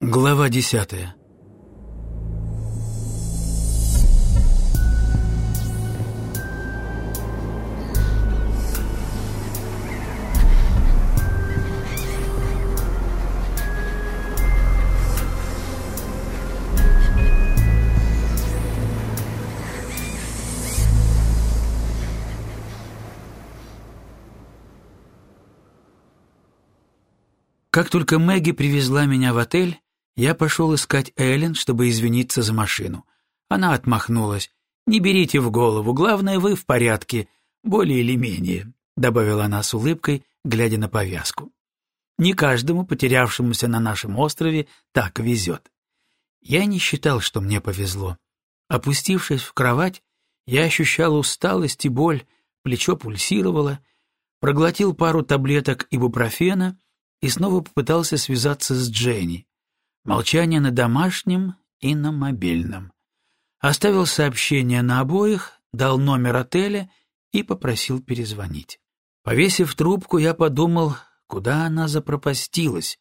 Глава десятая. Как только Мэгги привезла меня в отель, я пошел искать Эллен, чтобы извиниться за машину. Она отмахнулась. «Не берите в голову, главное, вы в порядке, более или менее», — добавила она с улыбкой, глядя на повязку. «Не каждому, потерявшемуся на нашем острове, так везет». Я не считал, что мне повезло. Опустившись в кровать, я ощущал усталость и боль, плечо пульсировало, проглотил пару таблеток ибупрофена и снова попытался связаться с Дженни. Молчание на домашнем и на мобильном. Оставил сообщение на обоих, дал номер отеля и попросил перезвонить. Повесив трубку, я подумал, куда она запропастилась.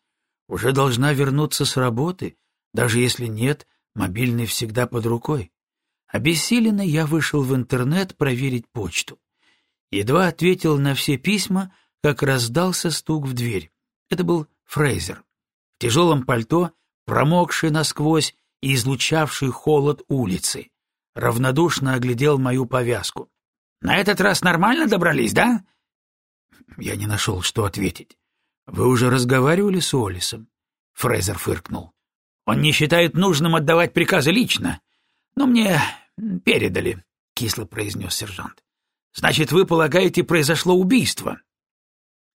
Уже должна вернуться с работы, даже если нет, мобильный всегда под рукой. Обессиленно я вышел в интернет проверить почту. Едва ответил на все письма, как раздался стук в дверь. Это был Фрейзер. В тяжелом пальто промокший насквозь и излучавший холод улицы. Равнодушно оглядел мою повязку. «На этот раз нормально добрались, да?» Я не нашел, что ответить. «Вы уже разговаривали с Олисом?» Фрейзер фыркнул. «Он не считает нужным отдавать приказы лично, но мне передали», — кисло произнес сержант. «Значит, вы полагаете, произошло убийство?»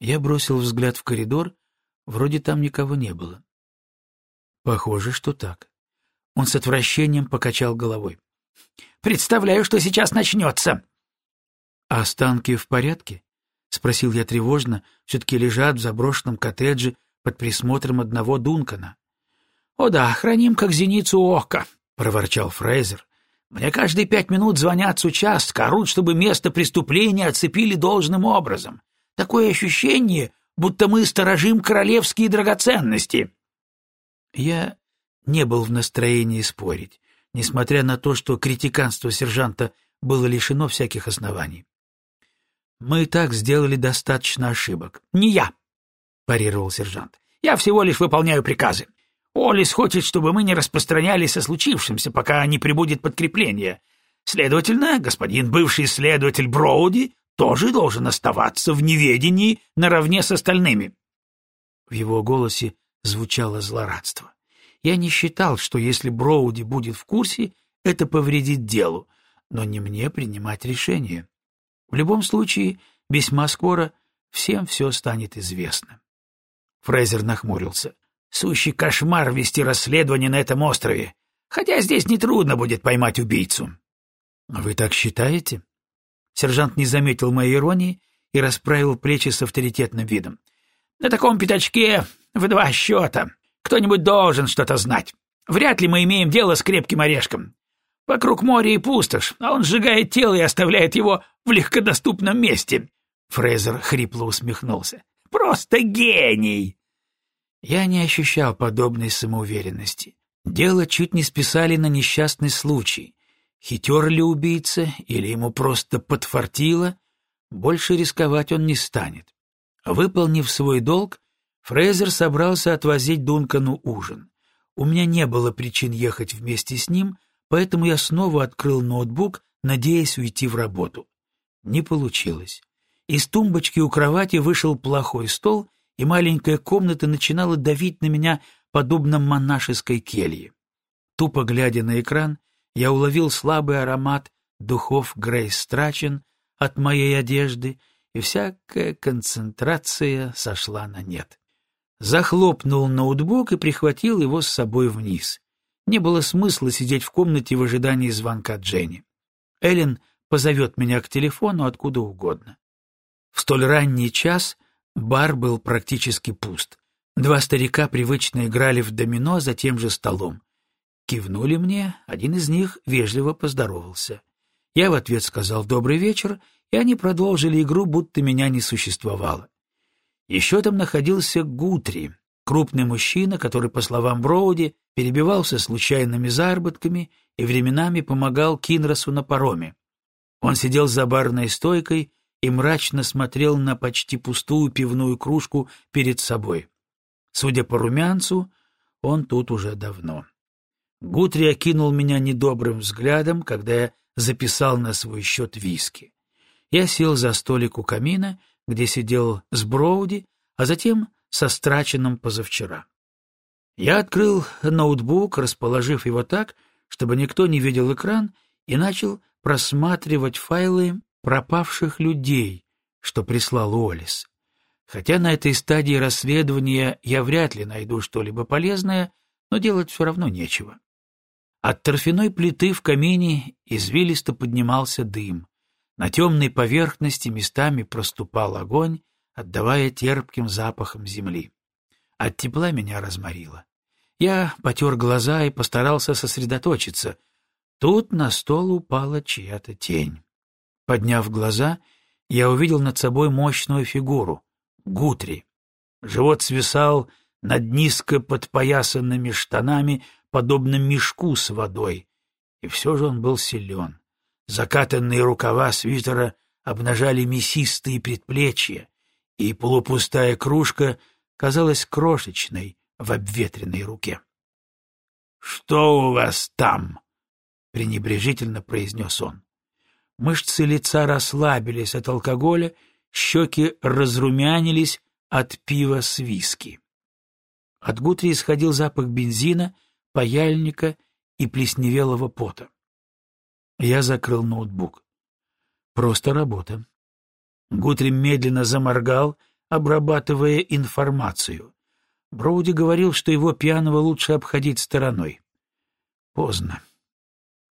Я бросил взгляд в коридор, вроде там никого не было. Похоже, что так. Он с отвращением покачал головой. «Представляю, что сейчас начнется!» «Останки в порядке?» — спросил я тревожно. «Все-таки лежат в заброшенном коттедже под присмотром одного Дункана». «О да, храним как зеницу ока», — проворчал Фрейзер. «Мне каждые пять минут звонят с участка, орут, чтобы место преступления оцепили должным образом. Такое ощущение, будто мы сторожим королевские драгоценности». Я не был в настроении спорить, несмотря на то, что критиканство сержанта было лишено всяких оснований. «Мы и так сделали достаточно ошибок». «Не я», — парировал сержант. «Я всего лишь выполняю приказы. Олис хочет, чтобы мы не распространялись о случившемся, пока не прибудет подкрепление. Следовательно, господин бывший следователь Броуди тоже должен оставаться в неведении наравне с остальными». В его голосе звучало злорадство. Я не считал, что если Броуди будет в курсе, это повредит делу, но не мне принимать решение. В любом случае, весьма скоро всем все станет известно. Фрейзер нахмурился. «Сущий кошмар вести расследование на этом острове, хотя здесь нетрудно будет поймать убийцу». «Вы так считаете?» Сержант не заметил моей иронии и расправил плечи с авторитетным видом. «На таком пятачке в два счета. Кто-нибудь должен что-то знать. Вряд ли мы имеем дело с крепким орешком. Вокруг моря и пустошь, а он сжигает тело и оставляет его в легкодоступном месте. Фрейзер хрипло усмехнулся. Просто гений! Я не ощущал подобной самоуверенности. Дело чуть не списали на несчастный случай. Хитер ли убийца или ему просто подфартило, больше рисковать он не станет. Выполнив свой долг, Фрейзер собрался отвозить Дункану ужин. У меня не было причин ехать вместе с ним, поэтому я снова открыл ноутбук, надеясь уйти в работу. Не получилось. Из тумбочки у кровати вышел плохой стол, и маленькая комната начинала давить на меня, подобно монашеской келье. Тупо глядя на экран, я уловил слабый аромат духов Грейс Страчен от моей одежды, и всякая концентрация сошла на нет захлопнул ноутбук и прихватил его с собой вниз. Не было смысла сидеть в комнате в ожидании звонка Дженни. Эллен позовет меня к телефону откуда угодно. В столь ранний час бар был практически пуст. Два старика привычно играли в домино за тем же столом. Кивнули мне, один из них вежливо поздоровался. Я в ответ сказал «добрый вечер», и они продолжили игру, будто меня не существовало. Еще там находился Гутри, Крупный мужчина, который, по словам Броуди, перебивался случайными заработками и временами помогал Кинросу на пароме. Он сидел за барной стойкой и мрачно смотрел на почти пустую пивную кружку перед собой. Судя по румянцу, он тут уже давно. Гутри окинул меня недобрым взглядом, когда я записал на свой счет виски. Я сел за столик у камина, где сидел с Броуди, а затем со Страченым позавчера. Я открыл ноутбук, расположив его так, чтобы никто не видел экран, и начал просматривать файлы пропавших людей, что прислал Уоллес. Хотя на этой стадии расследования я вряд ли найду что-либо полезное, но делать все равно нечего. От торфяной плиты в камине извилисто поднимался дым. На темной поверхности местами проступал огонь, отдавая терпким запахом земли. От тепла меня разморило. Я потер глаза и постарался сосредоточиться. Тут на стол упала чья-то тень. Подняв глаза, я увидел над собой мощную фигуру — Гутри. Живот свисал над низко подпоясанными штанами, подобно мешку с водой, и все же он был силен. Закатанные рукава свитера обнажали мясистые предплечья, и полупустая кружка казалась крошечной в обветренной руке. — Что у вас там? — пренебрежительно произнес он. Мышцы лица расслабились от алкоголя, щеки разрумянились от пива с виски. От Гутри исходил запах бензина, паяльника и плесневелого пота. Я закрыл ноутбук. Просто работа. Гутри медленно заморгал, обрабатывая информацию. Броуди говорил, что его пьяного лучше обходить стороной. Поздно.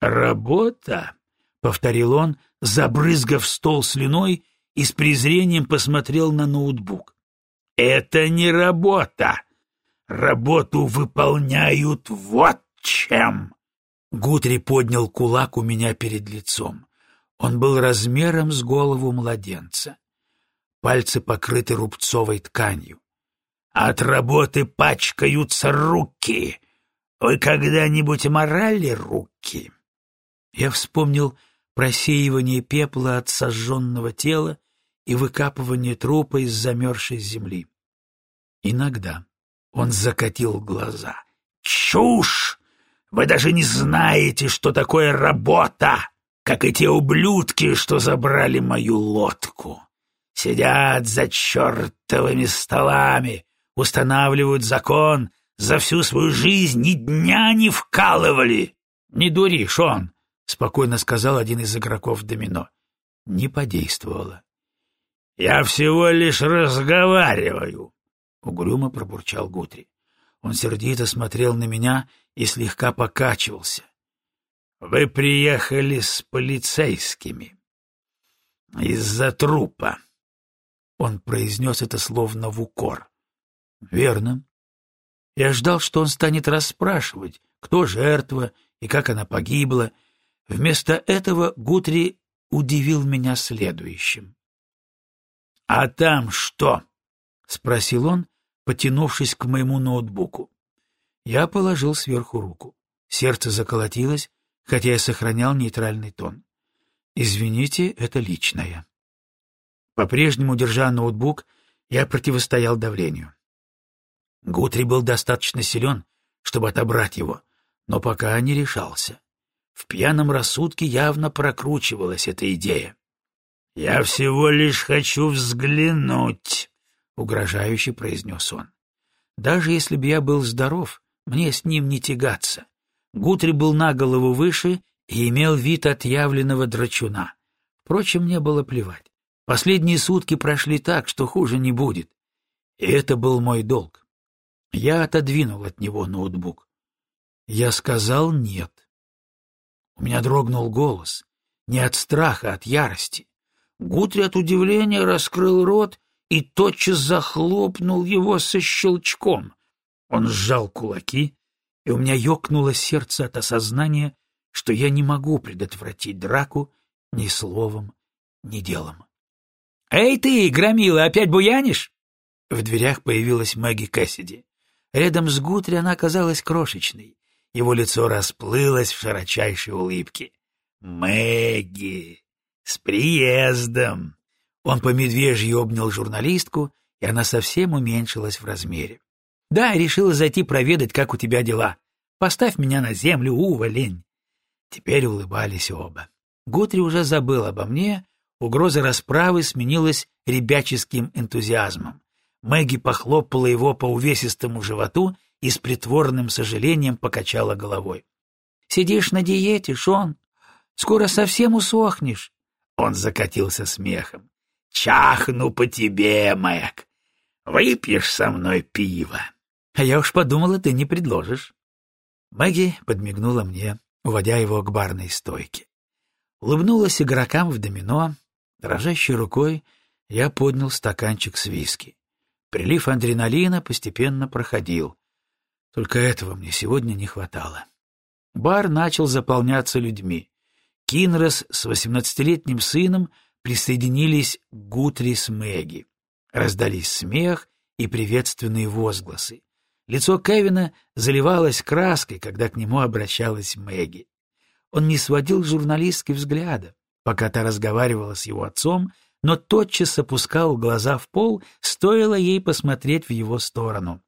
«Работа?» — повторил он, забрызгав стол слюной и с презрением посмотрел на ноутбук. «Это не работа! Работу выполняют вот чем!» Гутри поднял кулак у меня перед лицом. Он был размером с голову младенца. Пальцы покрыты рубцовой тканью. «От работы пачкаются руки! Вы когда-нибудь морали руки?» Я вспомнил просеивание пепла от сожженного тела и выкапывание трупа из замерзшей земли. Иногда он закатил глаза. «Чушь! Вы даже не знаете, что такое работа, как и те ублюдки, что забрали мою лодку. Сидят за чертовыми столами, устанавливают закон, за всю свою жизнь ни дня не вкалывали. Не дури, Шон, — спокойно сказал один из игроков домино. Не подействовало. — Я всего лишь разговариваю, — угрюмо пробурчал Гутри. Он сердито смотрел на меня и слегка покачивался. — Вы приехали с полицейскими. Из-за трупа. Он произнес это словно в укор. — Верно. Я ждал, что он станет расспрашивать, кто жертва и как она погибла, — Вместо этого Гутри удивил меня следующим. — А там что? — спросил он, потянувшись к моему ноутбуку. Я положил сверху руку. Сердце заколотилось, хотя я сохранял нейтральный тон. «Извините, это личное». По-прежнему, держа ноутбук, я противостоял давлению. Гутри был достаточно силен, чтобы отобрать его, но пока не решался. В пьяном рассудке явно прокручивалась эта идея. «Я всего лишь хочу взглянуть», — угрожающе произнес он. «Даже если бы я был здоров, мне с ним не тягаться. Гутри был на голову выше и имел вид отъявленного драчуна. Впрочем, мне было плевать. Последние сутки прошли так, что хуже не будет. И это был мой долг. Я отодвинул от него ноутбук. Я сказал «нет». У меня дрогнул голос. Не от страха, а от ярости. Гутри от удивления раскрыл рот и тотчас захлопнул его со щелчком. Он сжал кулаки, и у меня ёкнуло сердце от осознания, что я не могу предотвратить драку ни словом, ни делом. «Эй ты, громила, опять буянишь?» В дверях появилась Мэгги Кэссиди. Рядом с Гутри она оказалась крошечной. Его лицо расплылось в широчайшей улыбке. «Мэгги! С приездом!» Он по медвежьи обнял журналистку, и она совсем уменьшилась в размере. «Да, решила зайти проведать, как у тебя дела. Поставь меня на землю, уволень!» Теперь улыбались оба. Гутри уже забыл обо мне, угроза расправы сменилась ребяческим энтузиазмом. Мэгги похлопала его по увесистому животу и с притворным сожалением покачала головой. — Сидишь на диете, Шон? Скоро совсем усохнешь. Он закатился смехом. — Чахну по тебе, Мэг. Выпьешь со мной пиво? — А я уж подумала, ты не предложишь. Мэгги подмигнула мне, уводя его к барной стойке. Улыбнулась игрокам в домино. Дрожащей рукой я поднял стаканчик с виски. Прилив адреналина постепенно проходил. Только этого мне сегодня не хватало. Бар начал заполняться людьми. Кинрос с восемнадцатилетним сыном присоединились Гутри с Мэгги. Раздались смех и приветственные возгласы. Лицо Кевина заливалось краской, когда к нему обращалась Мэгги. Он не сводил журналистки взгляда, пока та разговаривала с его отцом, но тотчас опускал глаза в пол, стоило ей посмотреть в его сторону.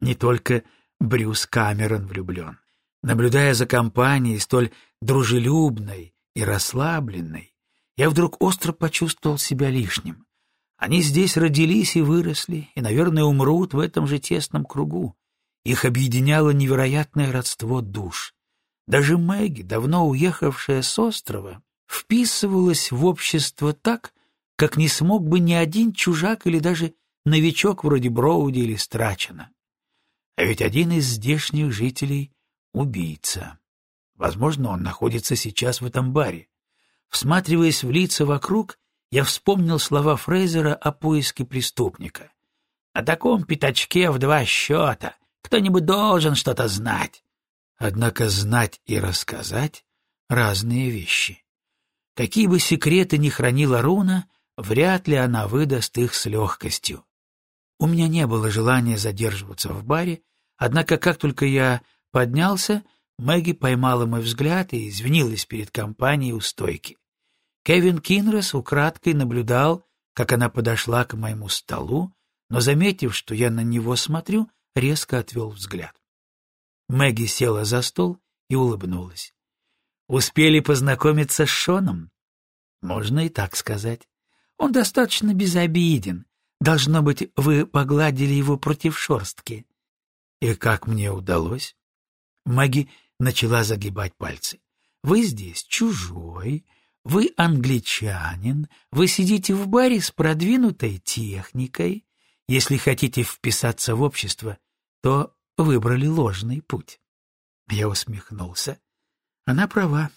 Не только Брюс Камерон влюблен. Наблюдая за компанией, столь дружелюбной и расслабленной, я вдруг остро почувствовал себя лишним. Они здесь родились и выросли, и, наверное, умрут в этом же тесном кругу. Их объединяло невероятное родство душ. Даже Мэгги, давно уехавшая с острова, вписывалась в общество так, как не смог бы ни один чужак или даже новичок вроде Броуди или Страчена. А ведь один из здешних жителей — убийца. Возможно, он находится сейчас в этом баре. Всматриваясь в лица вокруг, я вспомнил слова Фрейзера о поиске преступника. «О таком пятачке в два счета. Кто-нибудь должен что-то знать». Однако знать и рассказать — разные вещи. Какие бы секреты ни хранила Руна, вряд ли она выдаст их с легкостью. У меня не было желания задерживаться в баре, однако как только я поднялся, Мэгги поймала мой взгляд и извинилась перед компанией у стойки. Кевин Кинрос украдкой наблюдал, как она подошла к моему столу, но, заметив, что я на него смотрю, резко отвел взгляд. Мэгги села за стол и улыбнулась. «Успели познакомиться с Шоном?» «Можно и так сказать. Он достаточно безобиден. Должно быть, вы погладили его против шорстки. И как мне удалось? Маги начала загибать пальцы. Вы здесь чужой, вы англичанин, вы сидите в баре с продвинутой техникой. Если хотите вписаться в общество, то выбрали ложный путь. Я усмехнулся. Она права.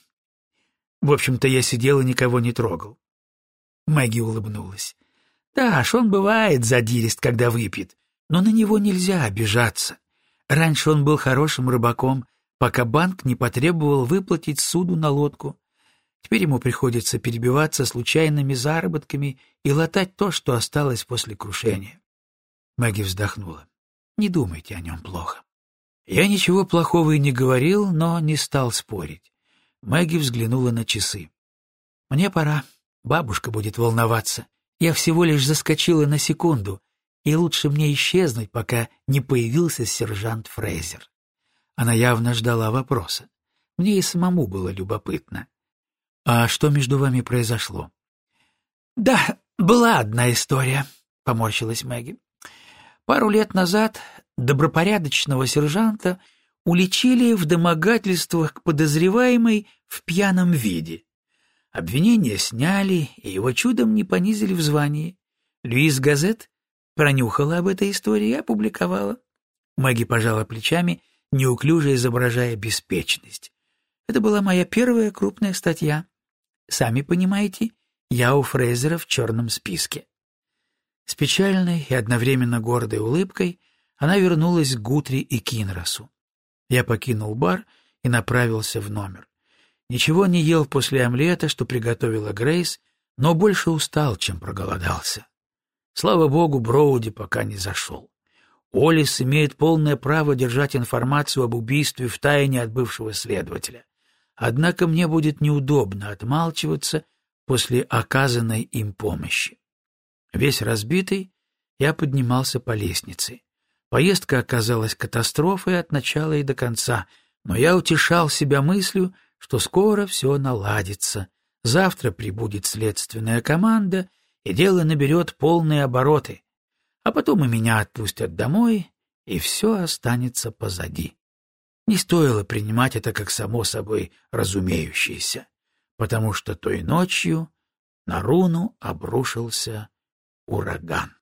В общем-то, я сидел и никого не трогал. Мэгги улыбнулась. Да, он бывает задирист, когда выпьет, но на него нельзя обижаться. Раньше он был хорошим рыбаком, пока банк не потребовал выплатить суду на лодку. Теперь ему приходится перебиваться случайными заработками и латать то, что осталось после крушения. Мэгги вздохнула. Не думайте о нем плохо. Я ничего плохого и не говорил, но не стал спорить. Мэгги взглянула на часы. Мне пора. Бабушка будет волноваться. Я всего лишь заскочила на секунду, и лучше мне исчезнуть, пока не появился сержант Фрейзер. Она явно ждала вопроса. Мне и самому было любопытно. «А что между вами произошло?» «Да, была одна история», — поморщилась Мэгги. «Пару лет назад добропорядочного сержанта уличили в домогательствах к подозреваемой в пьяном виде. Обвинения сняли, и его чудом не понизили в звании. Льюис Газет пронюхала об этой истории и опубликовала. Мэгги пожала плечами, неуклюже изображая беспечность. Это была моя первая крупная статья. Сами понимаете, я у Фрейзера в черном списке. С печальной и одновременно гордой улыбкой она вернулась к Гутри и Кинросу. Я покинул бар и направился в номер. Ничего не ел после омлета, что приготовила Грейс, но больше устал, чем проголодался. Слава богу, Броуди пока не зашел. Олис имеет полное право держать информацию об убийстве в тайне от бывшего следователя. Однако мне будет неудобно отмалчиваться после оказанной им помощи. Весь разбитый, я поднимался по лестнице. Поездка оказалась катастрофой от начала и до конца, но я утешал себя мыслью, что скоро все наладится. Завтра прибудет следственная команда, и дело наберет полные обороты. А потом и меня отпустят домой, и все останется позади. Не стоило принимать это как само собой разумеющееся, потому что той ночью на руну обрушился ураган.